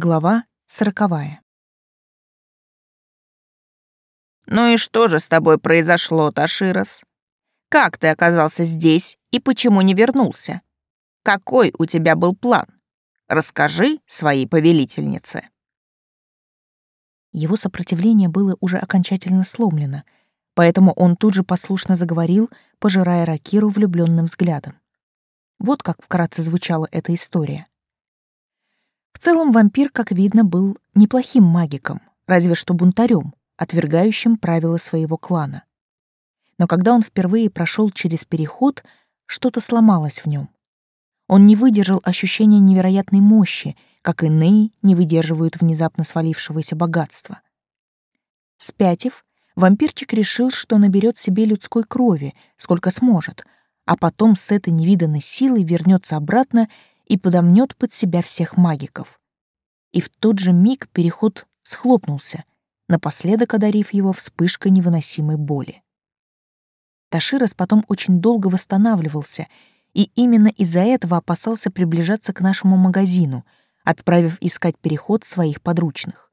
Глава сороковая. «Ну и что же с тобой произошло, Таширос? Как ты оказался здесь и почему не вернулся? Какой у тебя был план? Расскажи своей повелительнице». Его сопротивление было уже окончательно сломлено, поэтому он тут же послушно заговорил, пожирая Ракиру влюбленным взглядом. Вот как вкратце звучала эта история. В целом вампир, как видно, был неплохим магиком, разве что бунтарем, отвергающим правила своего клана. Но когда он впервые прошел через переход, что-то сломалось в нем. Он не выдержал ощущения невероятной мощи, как иные не выдерживают внезапно свалившегося богатства. Спятив, вампирчик решил, что наберет себе людской крови, сколько сможет, а потом с этой невиданной силой вернется обратно и подомнет под себя всех магиков. И в тот же миг переход схлопнулся, напоследок одарив его вспышкой невыносимой боли. Таширос потом очень долго восстанавливался, и именно из-за этого опасался приближаться к нашему магазину, отправив искать переход своих подручных.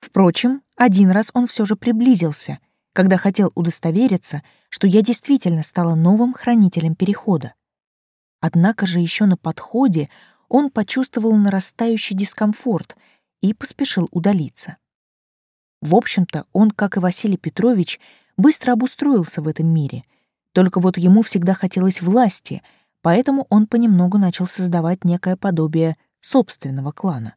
Впрочем, один раз он все же приблизился, когда хотел удостовериться, что я действительно стала новым хранителем перехода. Однако же еще на подходе он почувствовал нарастающий дискомфорт и поспешил удалиться. В общем-то, он, как и Василий Петрович, быстро обустроился в этом мире, только вот ему всегда хотелось власти, поэтому он понемногу начал создавать некое подобие собственного клана.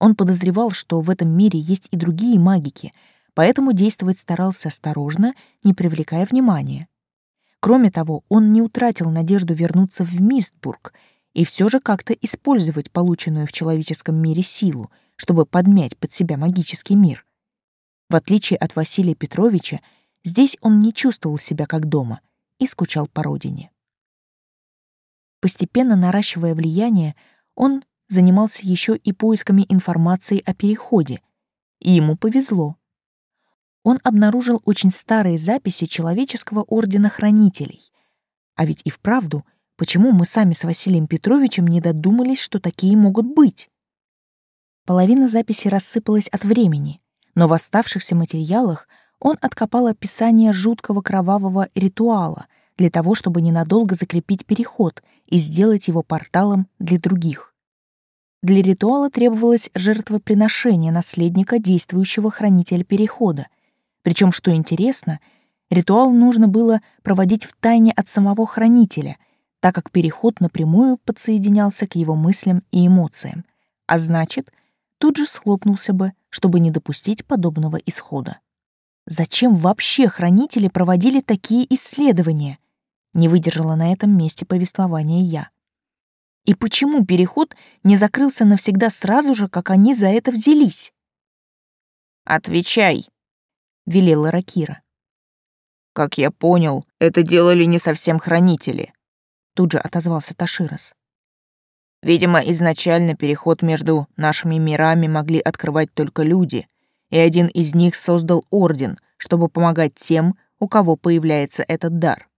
Он подозревал, что в этом мире есть и другие магики, поэтому действовать старался осторожно, не привлекая внимания. Кроме того, он не утратил надежду вернуться в Мистбург и все же как-то использовать полученную в человеческом мире силу, чтобы подмять под себя магический мир. В отличие от Василия Петровича, здесь он не чувствовал себя как дома и скучал по родине. Постепенно наращивая влияние, он занимался еще и поисками информации о переходе, и ему повезло он обнаружил очень старые записи Человеческого ордена хранителей. А ведь и вправду, почему мы сами с Василием Петровичем не додумались, что такие могут быть? Половина записи рассыпалась от времени, но в оставшихся материалах он откопал описание жуткого кровавого ритуала для того, чтобы ненадолго закрепить переход и сделать его порталом для других. Для ритуала требовалось жертвоприношение наследника действующего хранителя перехода, причем, что интересно, ритуал нужно было проводить в тайне от самого хранителя, так как переход напрямую подсоединялся к его мыслям и эмоциям, а значит, тут же схлопнулся бы, чтобы не допустить подобного исхода. Зачем вообще хранители проводили такие исследования? Не выдержала на этом месте повествования я. И почему переход не закрылся навсегда сразу же, как они за это взялись? «Отвечай!» — велела Ракира. «Как я понял, это делали не совсем хранители», — тут же отозвался Таширос. «Видимо, изначально переход между нашими мирами могли открывать только люди, и один из них создал орден, чтобы помогать тем, у кого появляется этот дар.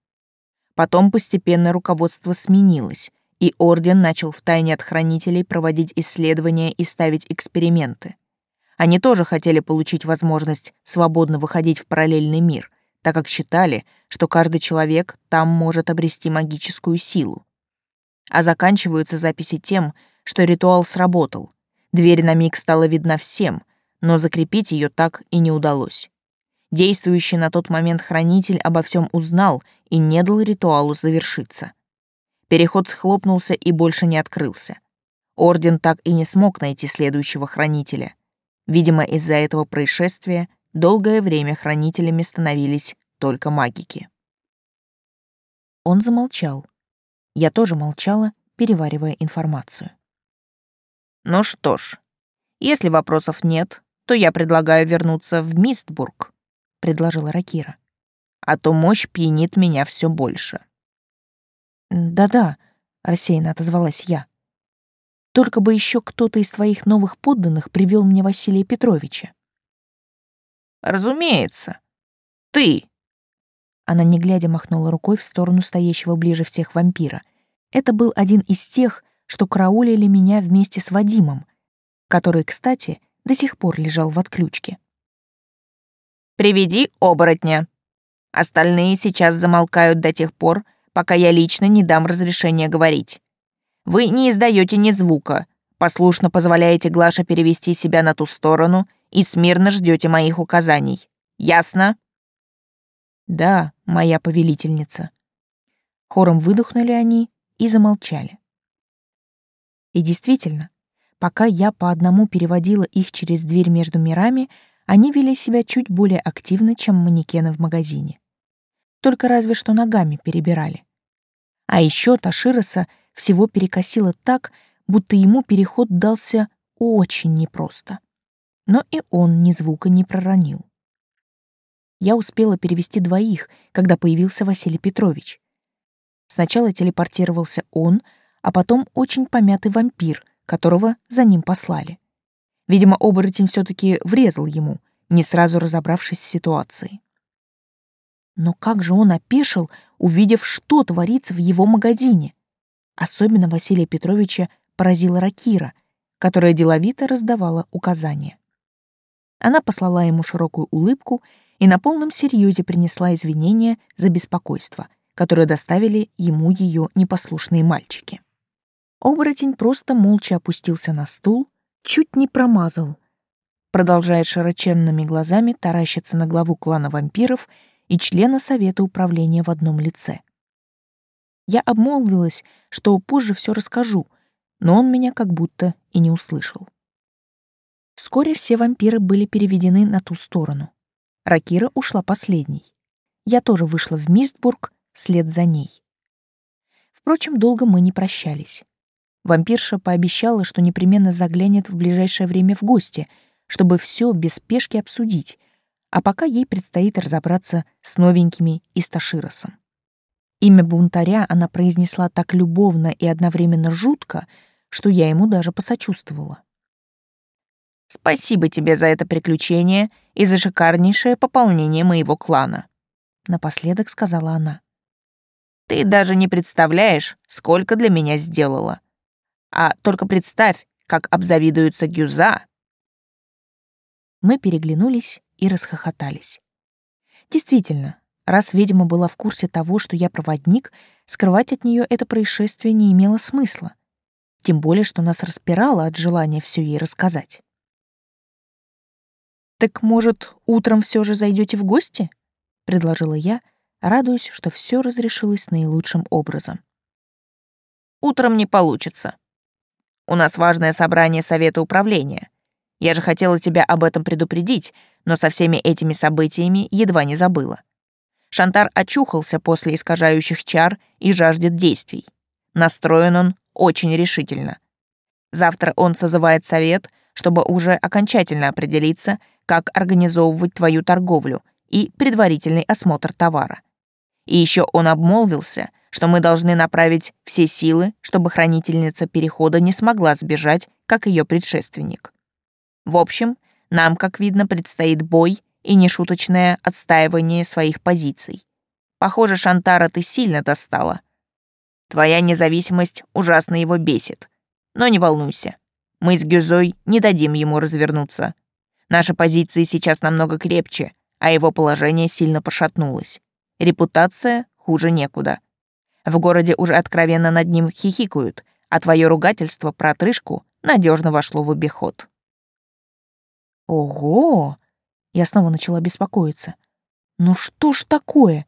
Потом постепенно руководство сменилось, и орден начал втайне от хранителей проводить исследования и ставить эксперименты. Они тоже хотели получить возможность свободно выходить в параллельный мир, так как считали, что каждый человек там может обрести магическую силу. А заканчиваются записи тем, что ритуал сработал. Дверь на миг стала видна всем, но закрепить ее так и не удалось. Действующий на тот момент хранитель обо всем узнал и не дал ритуалу завершиться. Переход схлопнулся и больше не открылся. Орден так и не смог найти следующего хранителя. Видимо, из-за этого происшествия долгое время хранителями становились только магики. Он замолчал. Я тоже молчала, переваривая информацию. «Ну что ж, если вопросов нет, то я предлагаю вернуться в Мистбург», — предложила Ракира. «А то мощь пьянит меня все больше». «Да-да», — рассеянно отозвалась я. Только бы еще кто-то из твоих новых подданных привел мне Василия Петровича. Разумеется. Ты. Она не глядя махнула рукой в сторону стоящего ближе всех вампира. Это был один из тех, что караулили меня вместе с Вадимом. который, кстати, до сих пор лежал в отключке. «Приведи оборотня. Остальные сейчас замолкают до тех пор, пока я лично не дам разрешения говорить. Вы не издаете ни звука, послушно позволяете Глаше перевести себя на ту сторону и смирно ждете моих указаний. Ясно?» «Да, моя повелительница». Хором выдохнули они и замолчали. И действительно, пока я по одному переводила их через дверь между мирами, они вели себя чуть более активно, чем манекены в магазине. Только разве что ногами перебирали. А еще Ташироса всего перекосило так, будто ему переход дался очень непросто. Но и он ни звука не проронил. Я успела перевести двоих, когда появился Василий Петрович. Сначала телепортировался он, а потом очень помятый вампир, которого за ним послали. Видимо, оборотень все таки врезал ему, не сразу разобравшись с ситуацией. Но как же он опешил, увидев, что творится в его магазине? Особенно Василия Петровича поразила Ракира, которая деловито раздавала указания. Она послала ему широкую улыбку и на полном серьезе принесла извинения за беспокойство, которое доставили ему ее непослушные мальчики. Оборотень просто молча опустился на стул, чуть не промазал, продолжая широченными глазами таращиться на главу клана вампиров и члена совета управления в одном лице. Я обмолвилась, что позже все расскажу, но он меня как будто и не услышал. Вскоре все вампиры были переведены на ту сторону. Ракира ушла последней. Я тоже вышла в Мистбург вслед за ней. Впрочем, долго мы не прощались. Вампирша пообещала, что непременно заглянет в ближайшее время в гости, чтобы все без спешки обсудить, а пока ей предстоит разобраться с новенькими и Сташиросом. Имя бунтаря она произнесла так любовно и одновременно жутко, что я ему даже посочувствовала. «Спасибо тебе за это приключение и за шикарнейшее пополнение моего клана», — напоследок сказала она. «Ты даже не представляешь, сколько для меня сделала. А только представь, как обзавидуются Гюза». Мы переглянулись и расхохотались. Действительно, раз ведьма была в курсе того, что я проводник, скрывать от нее это происшествие не имело смысла. Тем более, что нас распирало от желания все ей рассказать. «Так, может, утром все же зайдете в гости?» — предложила я, радуясь, что все разрешилось наилучшим образом. «Утром не получится. У нас важное собрание совета управления. Я же хотела тебя об этом предупредить, но со всеми этими событиями едва не забыла. Шантар очухался после искажающих чар и жаждет действий. Настроен он очень решительно. Завтра он созывает совет, чтобы уже окончательно определиться, как организовывать твою торговлю и предварительный осмотр товара. И еще он обмолвился, что мы должны направить все силы, чтобы хранительница перехода не смогла сбежать, как ее предшественник. В общем, нам, как видно, предстоит бой и нешуточное отстаивание своих позиций. Похоже, Шантара ты сильно достала. Твоя независимость ужасно его бесит. Но не волнуйся. Мы с Гюзой не дадим ему развернуться. Наши позиции сейчас намного крепче, а его положение сильно пошатнулось. Репутация хуже некуда. В городе уже откровенно над ним хихикают, а твое ругательство про отрыжку надежно вошло в обиход. Ого! Я снова начала беспокоиться. Ну что ж такое?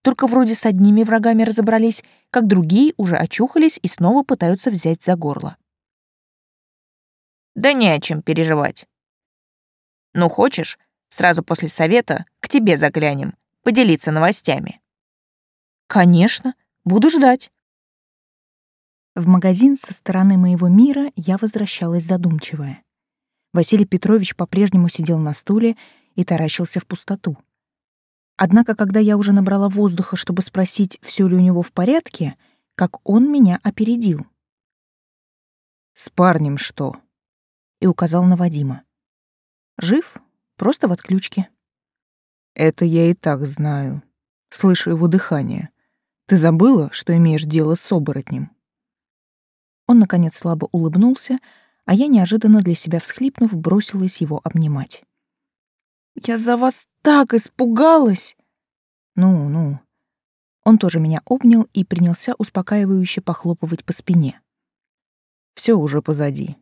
Только вроде с одними врагами разобрались, как другие уже очухались и снова пытаются взять за горло. Да не о чем переживать. Ну, хочешь, сразу после совета к тебе заглянем, поделиться новостями. Конечно, буду ждать. В магазин со стороны моего мира я возвращалась задумчивая. Василий Петрович по-прежнему сидел на стуле и таращился в пустоту. Однако, когда я уже набрала воздуха, чтобы спросить, все ли у него в порядке, как он меня опередил. «С парнем что?» и указал на Вадима. «Жив, просто в отключке». «Это я и так знаю. Слышу его дыхание. Ты забыла, что имеешь дело с оборотнем?» Он, наконец, слабо улыбнулся, а я, неожиданно для себя всхлипнув, бросилась его обнимать. «Я за вас так испугалась!» «Ну, ну». Он тоже меня обнял и принялся успокаивающе похлопывать по спине. Все уже позади.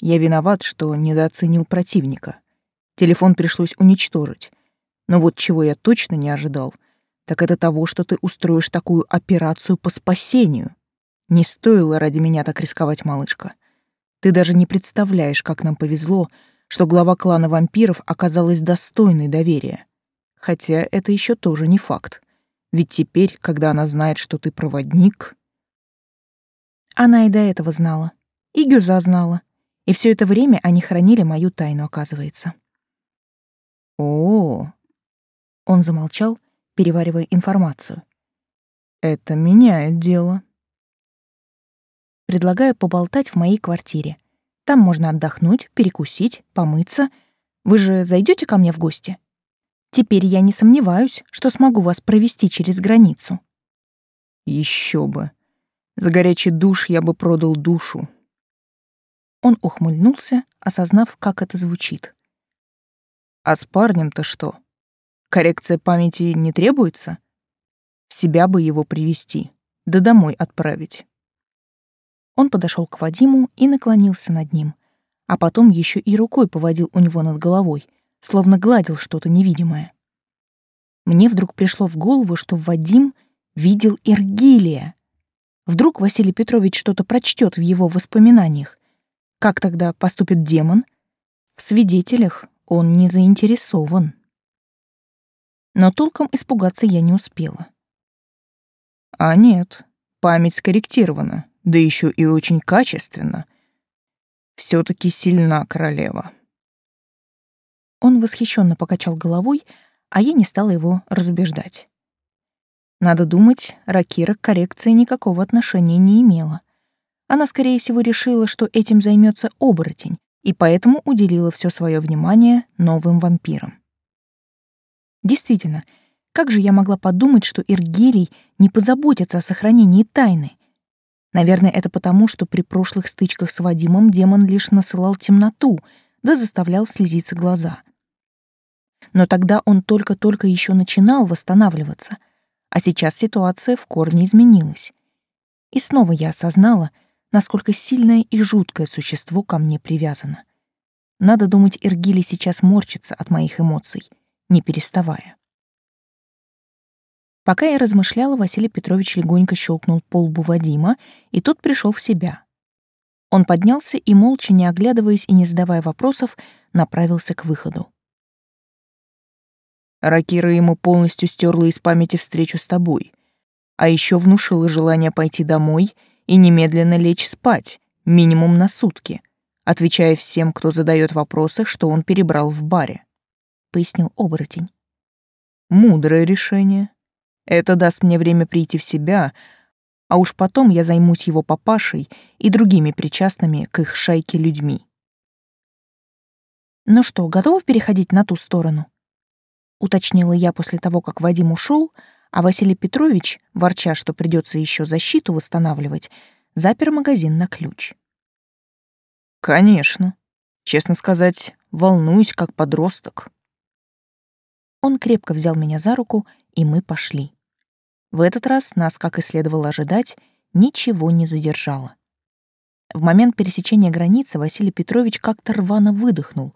Я виноват, что недооценил противника. Телефон пришлось уничтожить. Но вот чего я точно не ожидал, так это того, что ты устроишь такую операцию по спасению. Не стоило ради меня так рисковать, малышка. Ты даже не представляешь, как нам повезло, что глава клана вампиров оказалась достойной доверия. Хотя это еще тоже не факт. Ведь теперь, когда она знает, что ты проводник... Она и до этого знала. И Гюза знала. И все это время они хранили мою тайну, оказывается. О, Он замолчал, переваривая информацию. Это меняет дело. Предлагаю поболтать в моей квартире. Там можно отдохнуть, перекусить, помыться. Вы же зайдете ко мне в гости? Теперь я не сомневаюсь, что смогу вас провести через границу. Еще бы. За горячий душ я бы продал душу. Он ухмыльнулся, осознав, как это звучит. А с парнем-то что? Коррекция памяти не требуется? В себя бы его привести, да домой отправить. Он подошел к Вадиму и наклонился над ним, а потом еще и рукой поводил у него над головой, словно гладил что-то невидимое. Мне вдруг пришло в голову, что Вадим видел Иргилия. Вдруг Василий Петрович что-то прочтет в его воспоминаниях, как тогда поступит демон? В свидетелях он не заинтересован. Но толком испугаться я не успела. А нет, память скорректирована, да еще и очень качественно. все таки сильна королева. Он восхищенно покачал головой, а я не стала его разубеждать. Надо думать, Ракира к коррекции никакого отношения не имела. Она, скорее всего, решила, что этим займется оборотень, и поэтому уделила все свое внимание новым вампирам. Действительно, как же я могла подумать, что Иргелий не позаботится о сохранении тайны? Наверное, это потому, что при прошлых стычках с Вадимом демон лишь насылал темноту, да заставлял слезиться глаза. Но тогда он только-только еще начинал восстанавливаться, а сейчас ситуация в корне изменилась. И снова я осознала — насколько сильное и жуткое существо ко мне привязано. Надо думать, Иргили сейчас морщится от моих эмоций, не переставая. Пока я размышляла, Василий Петрович легонько щелкнул по лбу Вадима, и тот пришел в себя. Он поднялся и, молча, не оглядываясь и не задавая вопросов, направился к выходу. Ракира ему полностью стерла из памяти встречу с тобой, а еще внушила желание пойти домой — и немедленно лечь спать, минимум на сутки, отвечая всем, кто задает вопросы, что он перебрал в баре», — пояснил оборотень. «Мудрое решение. Это даст мне время прийти в себя, а уж потом я займусь его папашей и другими причастными к их шайке людьми». «Ну что, готовы переходить на ту сторону?» — уточнила я после того, как Вадим ушел, — а Василий Петрович, ворча, что придется еще защиту восстанавливать, запер магазин на ключ. «Конечно. Честно сказать, волнуюсь как подросток». Он крепко взял меня за руку, и мы пошли. В этот раз нас, как и следовало ожидать, ничего не задержало. В момент пересечения границы Василий Петрович как-то рвано выдохнул.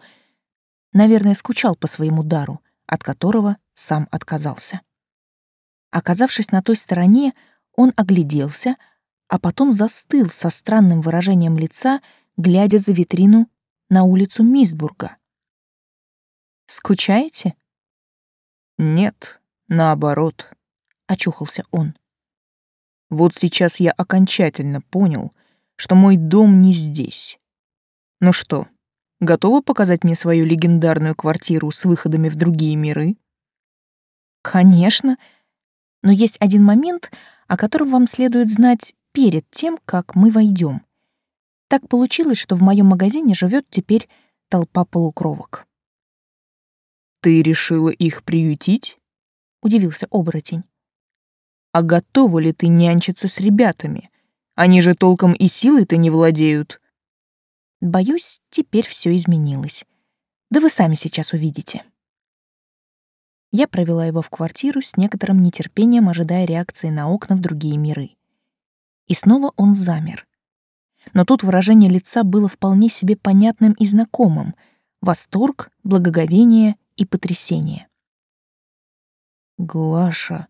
Наверное, скучал по своему дару, от которого сам отказался. Оказавшись на той стороне, он огляделся, а потом застыл со странным выражением лица, глядя за витрину на улицу Мисбурга. «Скучаете?» «Нет, наоборот», — очухался он. «Вот сейчас я окончательно понял, что мой дом не здесь. Ну что, готовы показать мне свою легендарную квартиру с выходами в другие миры?» «Конечно», но есть один момент, о котором вам следует знать перед тем, как мы войдем. Так получилось, что в моем магазине живет теперь толпа полукровок. «Ты решила их приютить?» — удивился оборотень. «А готова ли ты нянчиться с ребятами? Они же толком и силой-то не владеют». Боюсь, теперь все изменилось. Да вы сами сейчас увидите. Я провела его в квартиру с некоторым нетерпением, ожидая реакции на окна в другие миры. И снова он замер. Но тут выражение лица было вполне себе понятным и знакомым — восторг, благоговение и потрясение. «Глаша,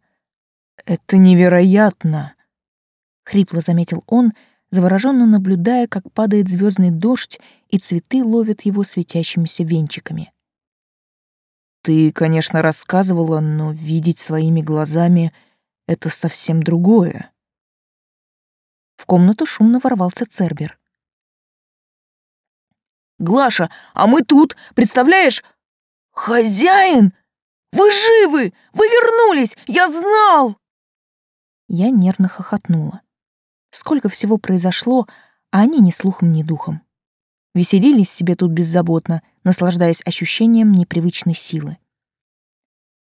это невероятно!» — хрипло заметил он, завороженно наблюдая, как падает звездный дождь, и цветы ловят его светящимися венчиками. «Ты, конечно, рассказывала, но видеть своими глазами — это совсем другое». В комнату шумно ворвался Цербер. «Глаша, а мы тут, представляешь? Хозяин! Вы живы! Вы вернулись! Я знал!» Я нервно хохотнула. Сколько всего произошло, а они ни слухом, ни духом. Веселились себе тут беззаботно, наслаждаясь ощущением непривычной силы.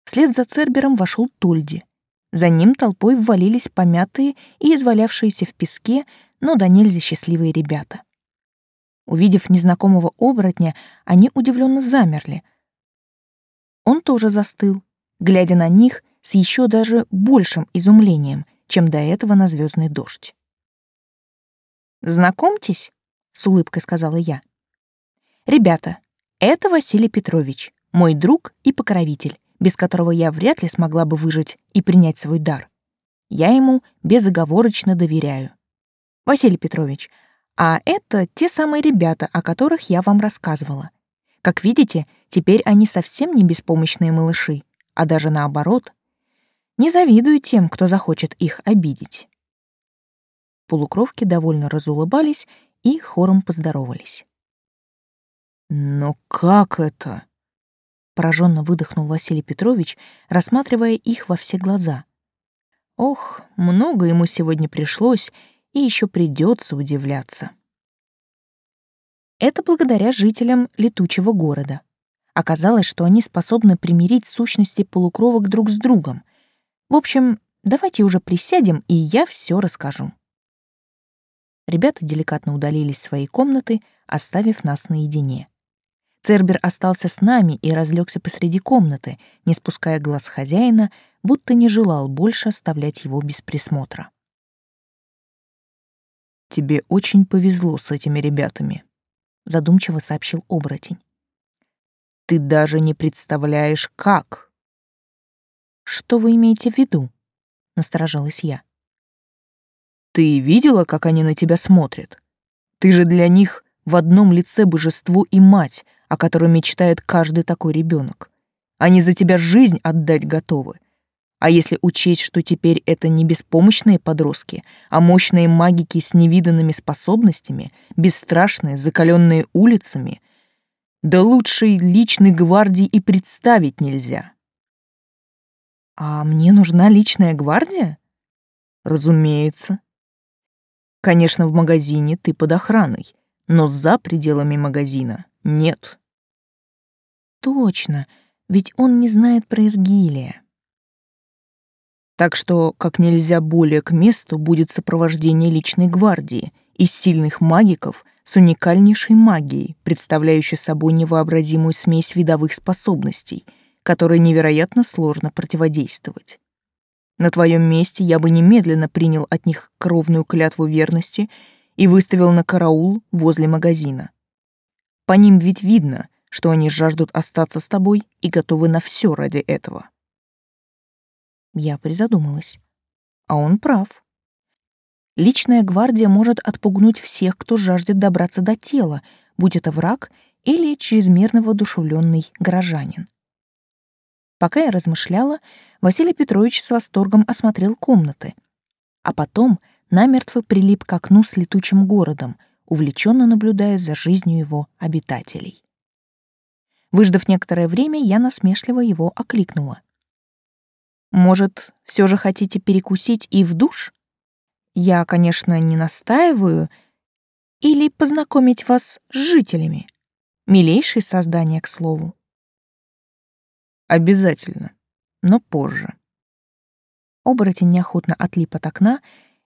Вслед за Цербером вошел Тольди. За ним толпой ввалились помятые и извалявшиеся в песке, но до нельзя счастливые ребята. Увидев незнакомого оборотня, они удивленно замерли. Он тоже застыл, глядя на них с еще даже большим изумлением, чем до этого на звездный дождь. «Знакомьтесь», — с улыбкой сказала я. «Ребята, это Василий Петрович, мой друг и покровитель, без которого я вряд ли смогла бы выжить и принять свой дар. Я ему безоговорочно доверяю. Василий Петрович, а это те самые ребята, о которых я вам рассказывала. Как видите, теперь они совсем не беспомощные малыши, а даже наоборот. Не завидую тем, кто захочет их обидеть. Полукровки довольно разулыбались и хором поздоровались. «Но как это?» — пораженно выдохнул Василий Петрович, рассматривая их во все глаза. «Ох, много ему сегодня пришлось, и еще придется удивляться». Это благодаря жителям летучего города. Оказалось, что они способны примирить сущности полукровок друг с другом. В общем, давайте уже присядем, и я все расскажу. Ребята деликатно удалились в свои комнаты, оставив нас наедине. Цербер остался с нами и разлегся посреди комнаты, не спуская глаз хозяина, будто не желал больше оставлять его без присмотра. «Тебе очень повезло с этими ребятами», — задумчиво сообщил оборотень. «Ты даже не представляешь, как». «Что вы имеете в виду?» — насторожилась я. Ты видела, как они на тебя смотрят? Ты же для них в одном лице божество и мать, о которой мечтает каждый такой ребенок. Они за тебя жизнь отдать готовы. А если учесть, что теперь это не беспомощные подростки, а мощные магики с невиданными способностями, бесстрашные, закаленные улицами, да лучшей личной гвардии и представить нельзя. А мне нужна личная гвардия? Разумеется. Конечно, в магазине ты под охраной, но за пределами магазина нет. Точно, ведь он не знает про Иргилия. Так что как нельзя более к месту будет сопровождение личной гвардии из сильных магиков с уникальнейшей магией, представляющей собой невообразимую смесь видовых способностей, которой невероятно сложно противодействовать. На твоем месте я бы немедленно принял от них кровную клятву верности и выставил на караул возле магазина. По ним ведь видно, что они жаждут остаться с тобой и готовы на все ради этого. Я призадумалась. А он прав. Личная гвардия может отпугнуть всех, кто жаждет добраться до тела, будь это враг или чрезмерно воодушевленный горожанин. Пока я размышляла, Василий Петрович с восторгом осмотрел комнаты, а потом намертво прилип к окну с летучим городом, увлеченно наблюдая за жизнью его обитателей. Выждав некоторое время, я насмешливо его окликнула. «Может, все же хотите перекусить и в душ? Я, конечно, не настаиваю. Или познакомить вас с жителями. Милейшие создания, к слову». Обязательно, но позже. Оборотень неохотно отлип от окна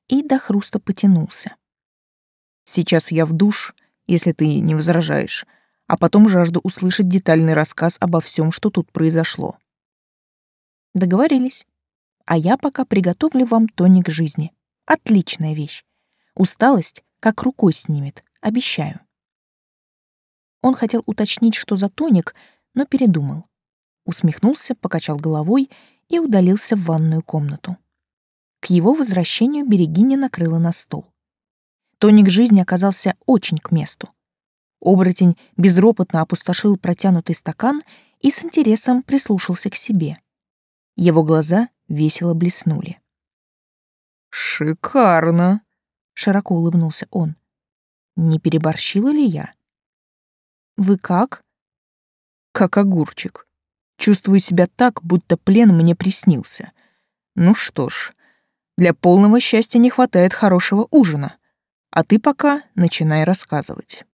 и до хруста потянулся. Сейчас я в душ если ты не возражаешь, а потом жажду услышать детальный рассказ обо всем, что тут произошло. Договорились. А я пока приготовлю вам тоник жизни. Отличная вещь. Усталость как рукой снимет, обещаю. Он хотел уточнить, что за тоник, но передумал. Усмехнулся, покачал головой и удалился в ванную комнату. К его возвращению Берегиня накрыла на стол. Тоник жизни оказался очень к месту. Оборотень безропотно опустошил протянутый стакан и с интересом прислушался к себе. Его глаза весело блеснули. «Шикарно!» — широко улыбнулся он. «Не переборщила ли я?» «Вы как?» «Как огурчик. Чувствую себя так, будто плен мне приснился. Ну что ж, для полного счастья не хватает хорошего ужина. А ты пока начинай рассказывать».